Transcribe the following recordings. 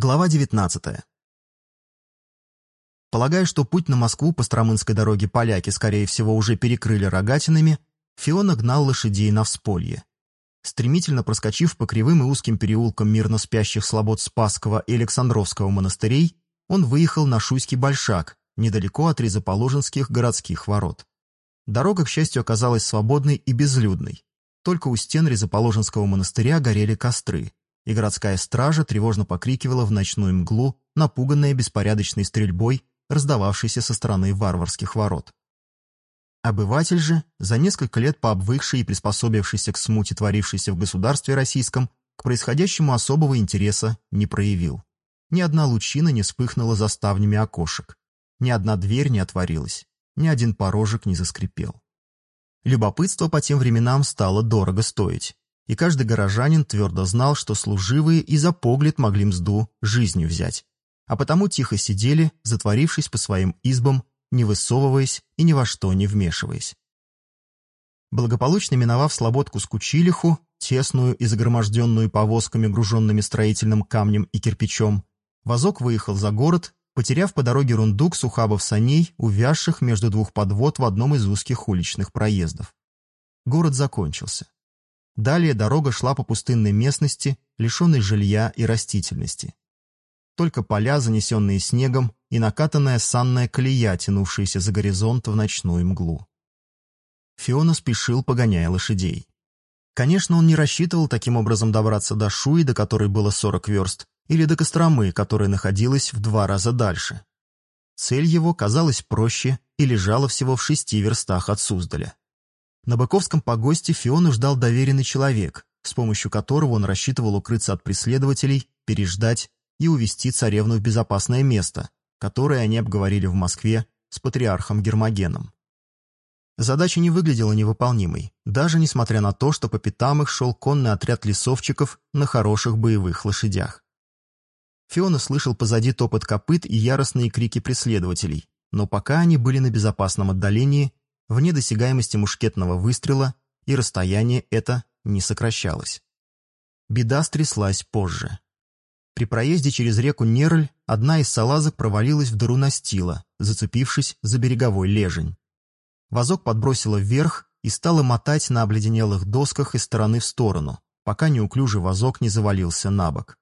Глава 19. Полагая, что путь на Москву по Стромынской дороге поляки, скорее всего, уже перекрыли рогатинами, Фиона гнал лошадей на всполье. Стремительно проскочив по кривым и узким переулкам мирно спящих слобод Спасского и Александровского монастырей, он выехал на Шуйский Большак, недалеко от Резоположенских городских ворот. Дорога, к счастью, оказалась свободной и безлюдной. Только у стен Резоположенского монастыря горели костры, и городская стража тревожно покрикивала в ночную мглу, напуганная беспорядочной стрельбой, раздававшейся со стороны варварских ворот. Обыватель же, за несколько лет пообвыкший и приспособившийся к смуте, творившейся в государстве российском, к происходящему особого интереса не проявил. Ни одна лучина не вспыхнула за ставнями окошек, ни одна дверь не отворилась, ни один порожек не заскрипел. Любопытство по тем временам стало дорого стоить и каждый горожанин твердо знал, что служивые и за погляд могли мзду жизнью взять, а потому тихо сидели, затворившись по своим избам, не высовываясь и ни во что не вмешиваясь. Благополучно миновав слободку с Кучилиху, тесную и загроможденную повозками, груженными строительным камнем и кирпичом, вазок выехал за город, потеряв по дороге рундук сухабов саней, увязших между двух подвод в одном из узких уличных проездов. Город закончился. Далее дорога шла по пустынной местности, лишенной жилья и растительности. Только поля, занесенные снегом, и накатанная санная колея, тянувшаяся за горизонт в ночную мглу. Фиона спешил, погоняя лошадей. Конечно, он не рассчитывал таким образом добраться до Шуи, до которой было 40 верст, или до Костромы, которая находилась в два раза дальше. Цель его казалась проще и лежала всего в шести верстах от Суздаля. На Быковском погосте Фиону ждал доверенный человек, с помощью которого он рассчитывал укрыться от преследователей, переждать и увести царевну в безопасное место, которое они обговорили в Москве с патриархом Гермогеном. Задача не выглядела невыполнимой, даже несмотря на то, что по пятам их шел конный отряд лесовчиков на хороших боевых лошадях. Фиона слышал позади топот копыт и яростные крики преследователей, но пока они были на безопасном отдалении, вне досягаемости мушкетного выстрела, и расстояние это не сокращалось. Беда стряслась позже. При проезде через реку Нерль одна из салазок провалилась в дыру настила, зацепившись за береговой лежень. Вазок подбросило вверх и стало мотать на обледенелых досках из стороны в сторону, пока неуклюжий вазок не завалился на бок.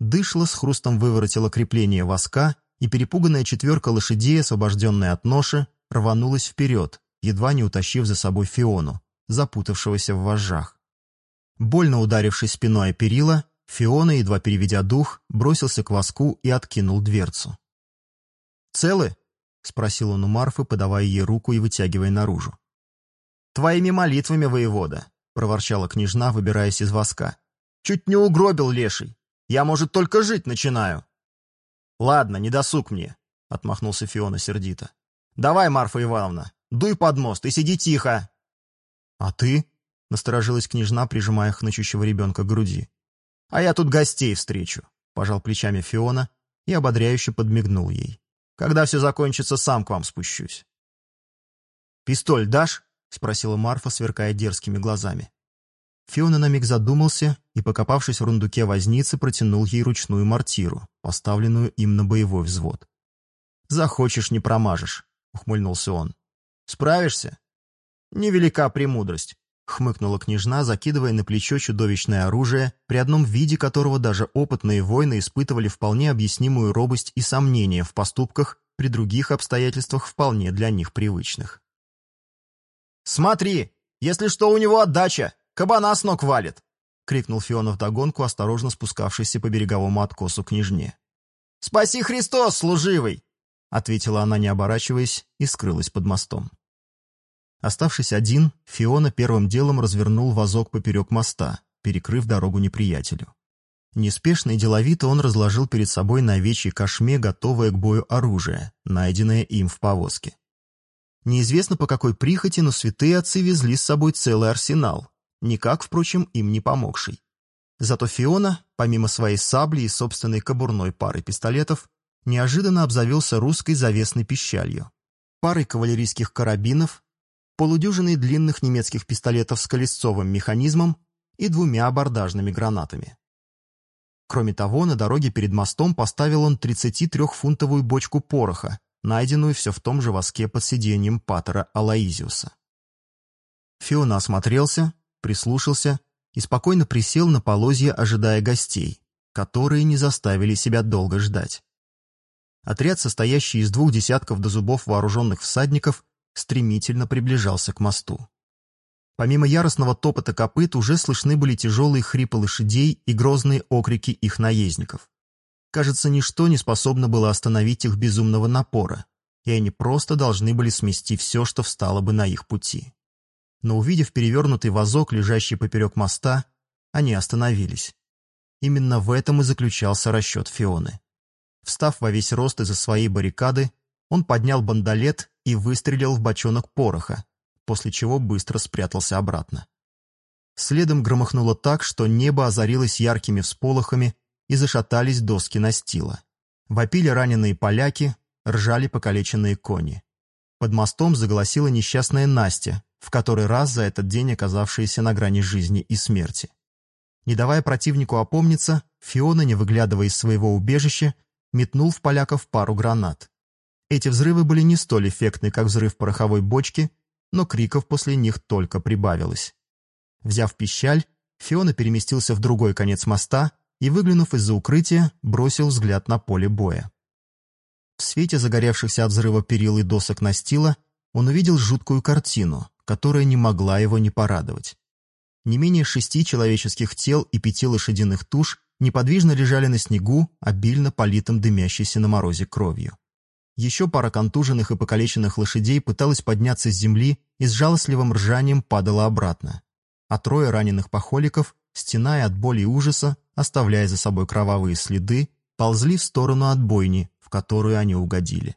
Дышло с хрустом выворотило крепление воска, и перепуганная четверка лошадей, освобожденная от ноши, рванулась вперед, едва не утащив за собой Фиону, запутавшегося в вожжах. Больно ударившись спиной о перила, Фиона, едва переведя дух, бросился к воску и откинул дверцу. «Целы?» — спросил он у Марфы, подавая ей руку и вытягивая наружу. «Твоими молитвами, воевода!» — проворчала княжна, выбираясь из воска. «Чуть не угробил леший. Я, может, только жить начинаю». «Ладно, не досуг мне», — отмахнулся Фиона сердито. «Давай, Марфа Ивановна, дуй под мост и сиди тихо!» «А ты?» — насторожилась княжна, прижимая хнычущего ребенка к груди. «А я тут гостей встречу», — пожал плечами Фиона и ободряюще подмигнул ей. «Когда все закончится, сам к вам спущусь». «Пистоль дашь?» — спросила Марфа, сверкая дерзкими глазами. Фиона на миг задумался и, покопавшись в рундуке возницы, протянул ей ручную мортиру, поставленную им на боевой взвод. «Захочешь, не промажешь», — ухмыльнулся он. «Справишься?» «Невелика премудрость», — хмыкнула княжна, закидывая на плечо чудовищное оружие, при одном виде которого даже опытные воины испытывали вполне объяснимую робость и сомнения в поступках при других обстоятельствах вполне для них привычных. «Смотри! Если что, у него отдача! Кабана с ног валит!» — крикнул Фионов догонку, осторожно спускавшийся по береговому откосу княжне. «Спаси Христос, служивый!» — ответила она, не оборачиваясь, и скрылась под мостом. Оставшись один, Фиона первым делом развернул вазок поперек моста, перекрыв дорогу неприятелю. Неспешно и деловито он разложил перед собой на овечьей кошме готовое к бою оружие, найденное им в повозке. Неизвестно по какой прихоти, но святые отцы везли с собой целый арсенал, никак, впрочем, им не помогший. Зато Фиона, помимо своей сабли и собственной кобурной пары пистолетов, неожиданно обзавелся русской завесной пищалью, парой кавалерийских карабинов, полудюжиной длинных немецких пистолетов с колесцовым механизмом и двумя абордажными гранатами. Кроме того, на дороге перед мостом поставил он 33-фунтовую бочку пороха, найденную все в том же воске под сиденьем патера Алаизиуса. Фиона осмотрелся, прислушался и спокойно присел на полозья, ожидая гостей, которые не заставили себя долго ждать. Отряд, состоящий из двух десятков до зубов вооруженных всадников, стремительно приближался к мосту. Помимо яростного топота копыт уже слышны были тяжелые хрипы лошадей и грозные окрики их наездников. Кажется, ничто не способно было остановить их безумного напора, и они просто должны были смести все, что встало бы на их пути. Но увидев перевернутый вазок, лежащий поперек моста, они остановились. Именно в этом и заключался расчет Фионы. Встав во весь рост из-за своей баррикады, он поднял бандолет и выстрелил в бочонок пороха, после чего быстро спрятался обратно. Следом громыхнуло так, что небо озарилось яркими всполохами и зашатались доски настила. Вопили раненые поляки, ржали покалеченные кони. Под мостом заголосила несчастная Настя, в который раз за этот день оказавшаяся на грани жизни и смерти. Не давая противнику опомниться, Фиона, не выглядывая из своего убежища, метнул в поляков пару гранат. Эти взрывы были не столь эффектны, как взрыв пороховой бочки, но криков после них только прибавилось. Взяв пищаль, Фиона переместился в другой конец моста и, выглянув из-за укрытия, бросил взгляд на поле боя. В свете загоревшихся от взрыва перил и досок настила он увидел жуткую картину, которая не могла его не порадовать. Не менее шести человеческих тел и пяти лошадиных туш неподвижно лежали на снегу, обильно политым дымящейся на морозе кровью. Еще пара контуженных и покалеченных лошадей пыталась подняться с земли и с жалостливым ржанием падала обратно. А трое раненых похоликов, стеная от боли и ужаса, оставляя за собой кровавые следы, ползли в сторону отбойни, в которую они угодили.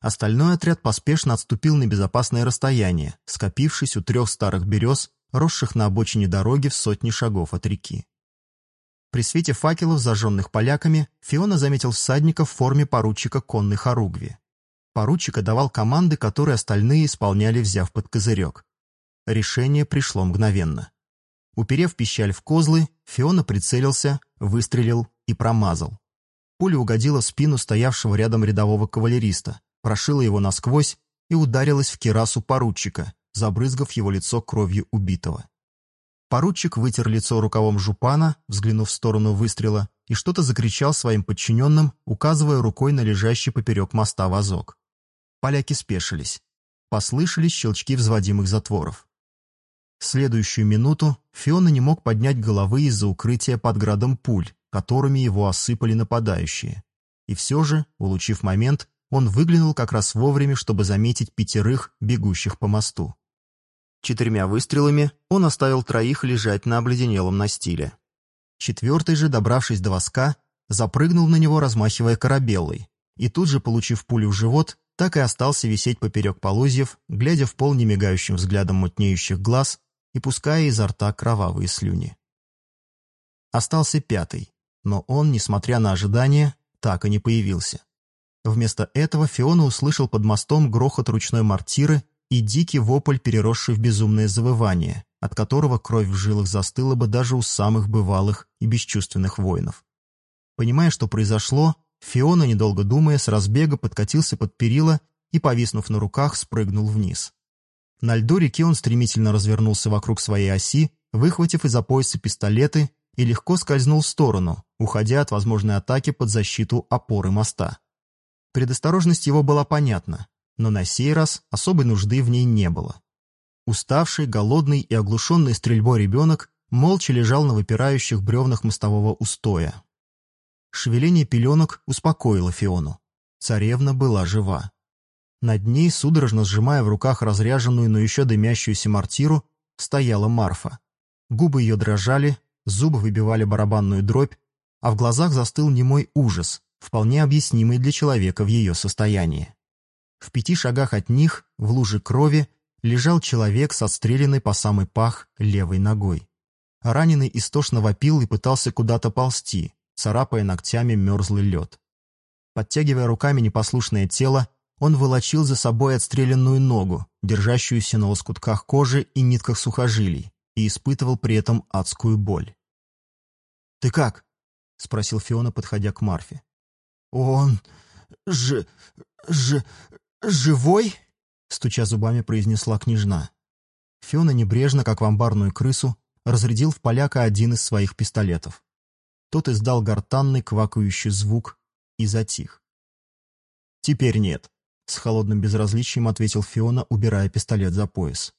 Остальной отряд поспешно отступил на безопасное расстояние, скопившись у трех старых берез, росших на обочине дороги в сотни шагов от реки. При свете факелов, зажженных поляками, Фиона заметил всадника в форме поручика конной хоругви. Поручика давал команды, которые остальные исполняли, взяв под козырек. Решение пришло мгновенно. Уперев пищаль в козлы, Фиона прицелился, выстрелил и промазал. Пуля угодила в спину стоявшего рядом рядового кавалериста, прошила его насквозь и ударилась в кирасу поручика, забрызгав его лицо кровью убитого. Поручик вытер лицо рукавом жупана, взглянув в сторону выстрела, и что-то закричал своим подчиненным, указывая рукой на лежащий поперек моста вазок. Поляки спешились. Послышались щелчки взводимых затворов. Следующую минуту Фиона не мог поднять головы из-за укрытия под градом пуль, которыми его осыпали нападающие. И все же, улучив момент, он выглянул как раз вовремя, чтобы заметить пятерых, бегущих по мосту. Четырьмя выстрелами он оставил троих лежать на обледенелом настиле. Четвертый же, добравшись до воска, запрыгнул на него, размахивая корабелой, и тут же, получив пулю в живот, так и остался висеть поперек полозьев, глядя в пол немигающим взглядом мутнеющих глаз и пуская изо рта кровавые слюни. Остался пятый, но он, несмотря на ожидания, так и не появился. Вместо этого Фиона услышал под мостом грохот ручной мортиры и дикий вопль, переросший в безумное завывание, от которого кровь в жилах застыла бы даже у самых бывалых и бесчувственных воинов. Понимая, что произошло, Фиона, недолго думая, с разбега подкатился под перила и, повиснув на руках, спрыгнул вниз. На льду реки он стремительно развернулся вокруг своей оси, выхватив из-за пояса пистолеты и легко скользнул в сторону, уходя от возможной атаки под защиту опоры моста. Предосторожность его была понятна но на сей раз особой нужды в ней не было. Уставший, голодный и оглушенный стрельбой ребенок молча лежал на выпирающих бревнах мостового устоя. Шевеление пеленок успокоило Фиону. Царевна была жива. Над ней, судорожно сжимая в руках разряженную, но еще дымящуюся мортиру, стояла Марфа. Губы ее дрожали, зубы выбивали барабанную дробь, а в глазах застыл немой ужас, вполне объяснимый для человека в ее состоянии. В пяти шагах от них, в луже крови, лежал человек с отстрелянной по самый пах левой ногой. Раненый истошно вопил и пытался куда-то ползти, царапая ногтями мерзлый лед. Подтягивая руками непослушное тело, он волочил за собой отстрелянную ногу, держащуюся на лоскутках кожи и нитках сухожилий, и испытывал при этом адскую боль. «Ты как?» — спросил Фиона, подходя к Марфе. «Он... ж... ж... живой?» — стуча зубами, произнесла княжна. Фиона небрежно, как в амбарную крысу, разрядил в поляка один из своих пистолетов. Тот издал гортанный квакающий звук и затих. «Теперь нет», — с холодным безразличием ответил Фиона, убирая пистолет за пояс.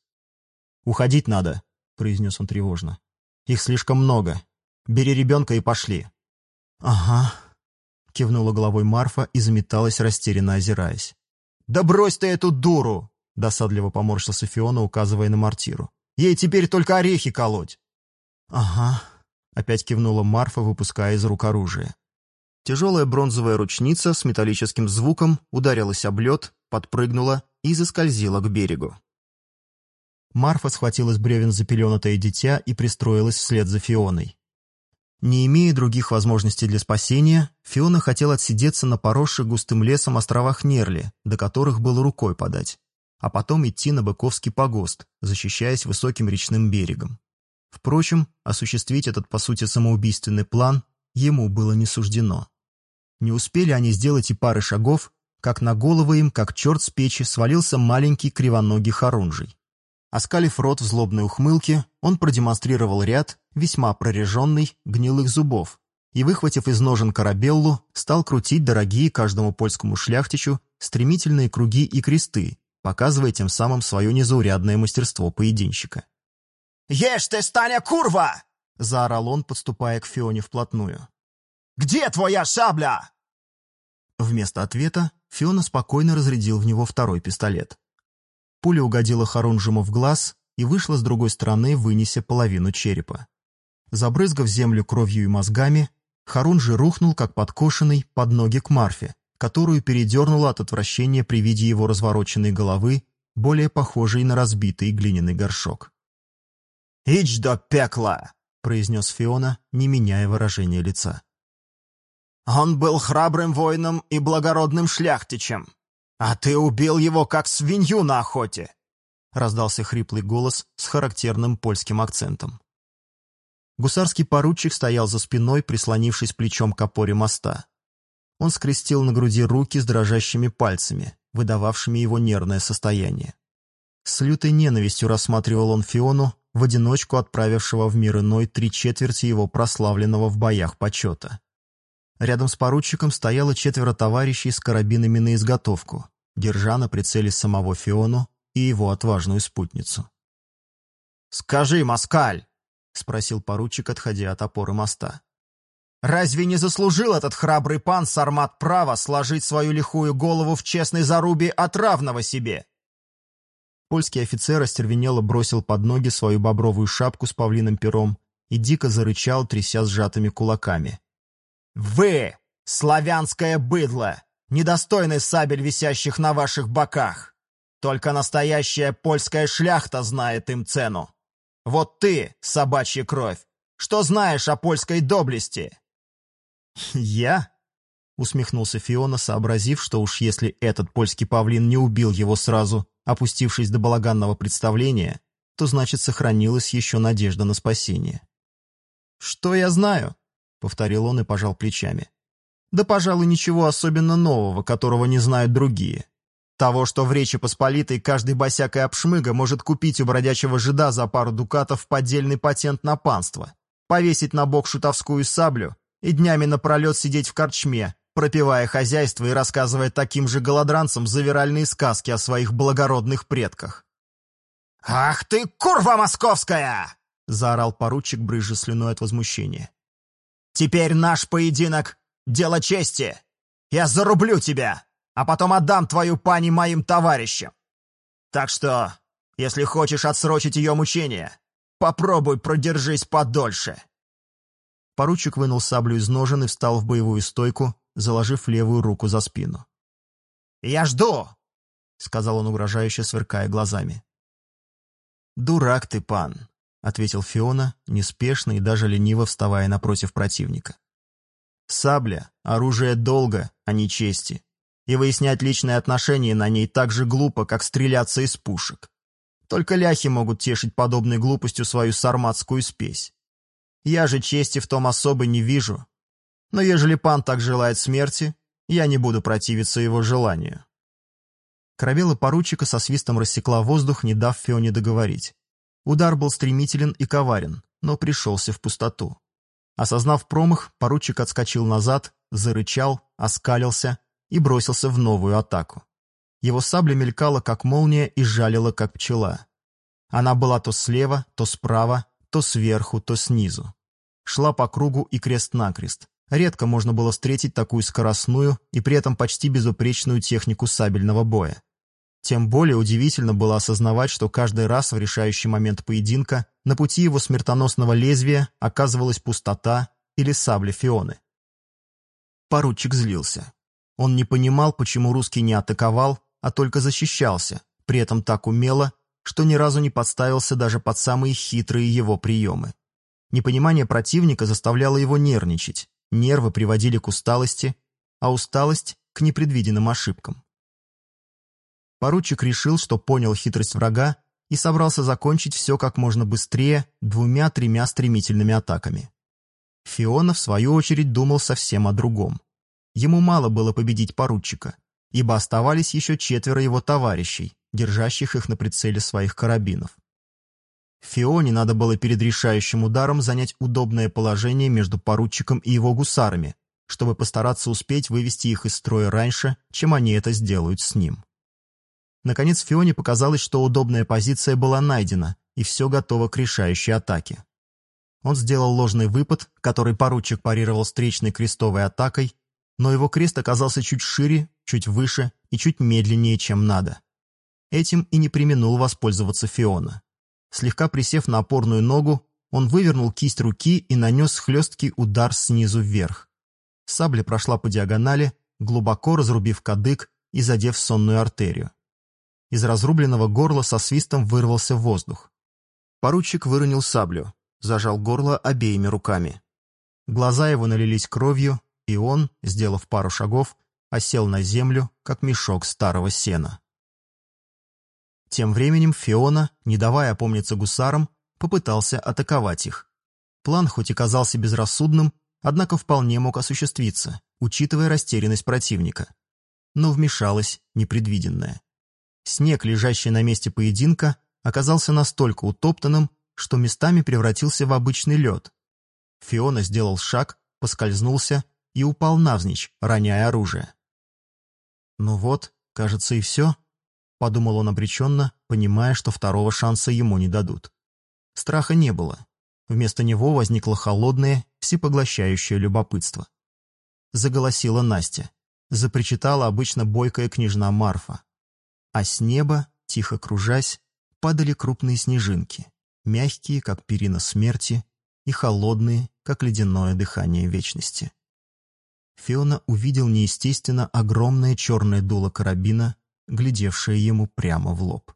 «Уходить надо», — произнес он тревожно. «Их слишком много. Бери ребенка и пошли». «Ага», — кивнула головой Марфа и заметалась, растерянно озираясь. «Да брось ты эту дуру!» — досадливо поморщился Фиона, указывая на мортиру. «Ей теперь только орехи колоть!» «Ага», — опять кивнула Марфа, выпуская из рук оружие. Тяжелая бронзовая ручница с металлическим звуком ударилась об лед, подпрыгнула и заскользила к берегу. Марфа схватила с бревен запеленатое дитя и пристроилась вслед за Фионой. Не имея других возможностей для спасения, Фиона хотел отсидеться на поросших густым лесом островах Нерли, до которых было рукой подать, а потом идти на Быковский погост, защищаясь высоким речным берегом. Впрочем, осуществить этот, по сути, самоубийственный план ему было не суждено. Не успели они сделать и пары шагов, как на головы им, как черт с печи, свалился маленький кривоногий хорунжий. Оскалив рот в злобной ухмылке, он продемонстрировал ряд, весьма прореженный, гнилых зубов, и, выхватив из ножен корабеллу, стал крутить дорогие каждому польскому шляхтичу стремительные круги и кресты, показывая тем самым свое незаурядное мастерство поединщика. «Ешь ты, Станя, курва!» — заорал он, подступая к Фионе вплотную. «Где твоя шабля?» Вместо ответа Фиона спокойно разрядил в него второй пистолет. Пуля угодила Харунжему в глаз и вышла с другой стороны, вынеся половину черепа. Забрызгав землю кровью и мозгами, Харунжи рухнул, как подкошенный, под ноги к Марфе, которую передернуло от отвращения при виде его развороченной головы, более похожей на разбитый глиняный горшок. «Ич до пекла!» — произнес Фиона, не меняя выражения лица. «Он был храбрым воином и благородным шляхтичем. «А ты убил его, как свинью на охоте!» — раздался хриплый голос с характерным польским акцентом. Гусарский поручик стоял за спиной, прислонившись плечом к опоре моста. Он скрестил на груди руки с дрожащими пальцами, выдававшими его нервное состояние. С лютой ненавистью рассматривал он Фиону, в одиночку отправившего в мир иной три четверти его прославленного в боях почета. Рядом с поручиком стояло четверо товарищей с карабинами на изготовку, держа на прицеле самого Фиону и его отважную спутницу. «Скажи, москаль!» — спросил поручик, отходя от опоры моста. «Разве не заслужил этот храбрый пан Сармат право сложить свою лихую голову в честной зарубе от равного себе?» Польский офицер остервенело бросил под ноги свою бобровую шапку с павлиным пером и дико зарычал, тряся сжатыми кулаками. Вы, славянское быдло, недостойный сабель, висящих на ваших боках. Только настоящая польская шляхта знает им цену. Вот ты, собачья кровь, что знаешь о польской доблести?» «Я?» — усмехнулся Фиона, сообразив, что уж если этот польский павлин не убил его сразу, опустившись до балаганного представления, то значит сохранилась еще надежда на спасение. «Что я знаю?» — повторил он и пожал плечами. «Да, пожалуй, ничего особенно нового, которого не знают другие. Того, что в Речи Посполитой каждый босяк и обшмыга может купить у бродячего жида за пару дукатов поддельный патент на панство, повесить на бок шутовскую саблю и днями напролет сидеть в корчме, пропивая хозяйство и рассказывая таким же голодранцам завиральные сказки о своих благородных предках. «Ах ты, курва московская!» — заорал поручик, брызжа слюной от возмущения. Теперь наш поединок — дело чести. Я зарублю тебя, а потом отдам твою пани моим товарищам. Так что, если хочешь отсрочить ее мучения, попробуй продержись подольше». Поручик вынул саблю из ножен и встал в боевую стойку, заложив левую руку за спину. «Я жду!» — сказал он угрожающе, сверкая глазами. «Дурак ты, пан!» Ответил Фиона, неспешно и даже лениво вставая напротив противника. Сабля — оружие долга, а не чести. И выяснять личные отношения на ней так же глупо, как стреляться из пушек. Только ляхи могут тешить подобной глупостью свою сарматскую спесь. Я же чести в том особо не вижу. Но ежели пан так желает смерти, я не буду противиться его желанию». Корабела поручика со свистом рассекла воздух, не дав Фионе договорить. Удар был стремителен и коварен, но пришелся в пустоту. Осознав промах, поручик отскочил назад, зарычал, оскалился и бросился в новую атаку. Его сабля мелькала, как молния, и жалила, как пчела. Она была то слева, то справа, то сверху, то снизу. Шла по кругу и крест-накрест. Редко можно было встретить такую скоростную и при этом почти безупречную технику сабельного боя. Тем более удивительно было осознавать, что каждый раз в решающий момент поединка на пути его смертоносного лезвия оказывалась пустота или сабля Фионы. Поручик злился. Он не понимал, почему русский не атаковал, а только защищался, при этом так умело, что ни разу не подставился даже под самые хитрые его приемы. Непонимание противника заставляло его нервничать, нервы приводили к усталости, а усталость — к непредвиденным ошибкам. Поручик решил, что понял хитрость врага и собрался закончить все как можно быстрее двумя-тремя стремительными атаками. Фиона, в свою очередь, думал совсем о другом. Ему мало было победить поручика, ибо оставались еще четверо его товарищей, держащих их на прицеле своих карабинов. Фионе надо было перед решающим ударом занять удобное положение между поручиком и его гусарами, чтобы постараться успеть вывести их из строя раньше, чем они это сделают с ним. Наконец Фионе показалось, что удобная позиция была найдена, и все готово к решающей атаке. Он сделал ложный выпад, который поручик парировал встречной крестовой атакой, но его крест оказался чуть шире, чуть выше и чуть медленнее, чем надо. Этим и не применул воспользоваться Фиона. Слегка присев на опорную ногу, он вывернул кисть руки и нанес хлесткий удар снизу вверх. Сабля прошла по диагонали, глубоко разрубив кадык и задев сонную артерию. Из разрубленного горла со свистом вырвался воздух. Поручик выронил саблю, зажал горло обеими руками. Глаза его налились кровью, и он, сделав пару шагов, осел на землю, как мешок старого сена. Тем временем Фиона, не давая опомниться гусарам, попытался атаковать их. План хоть и казался безрассудным, однако вполне мог осуществиться, учитывая растерянность противника. Но вмешалось непредвиденное. Снег, лежащий на месте поединка, оказался настолько утоптанным, что местами превратился в обычный лед. Фиона сделал шаг, поскользнулся и упал навзничь, роняя оружие. «Ну вот, кажется, и все», — подумал он обреченно, понимая, что второго шанса ему не дадут. Страха не было. Вместо него возникло холодное, всепоглощающее любопытство. Заголосила Настя. Запричитала обычно бойкая княжна Марфа а с неба, тихо кружась, падали крупные снежинки, мягкие, как перина смерти, и холодные, как ледяное дыхание вечности. Фиона увидел неестественно огромное черное дуло карабина, глядевшее ему прямо в лоб.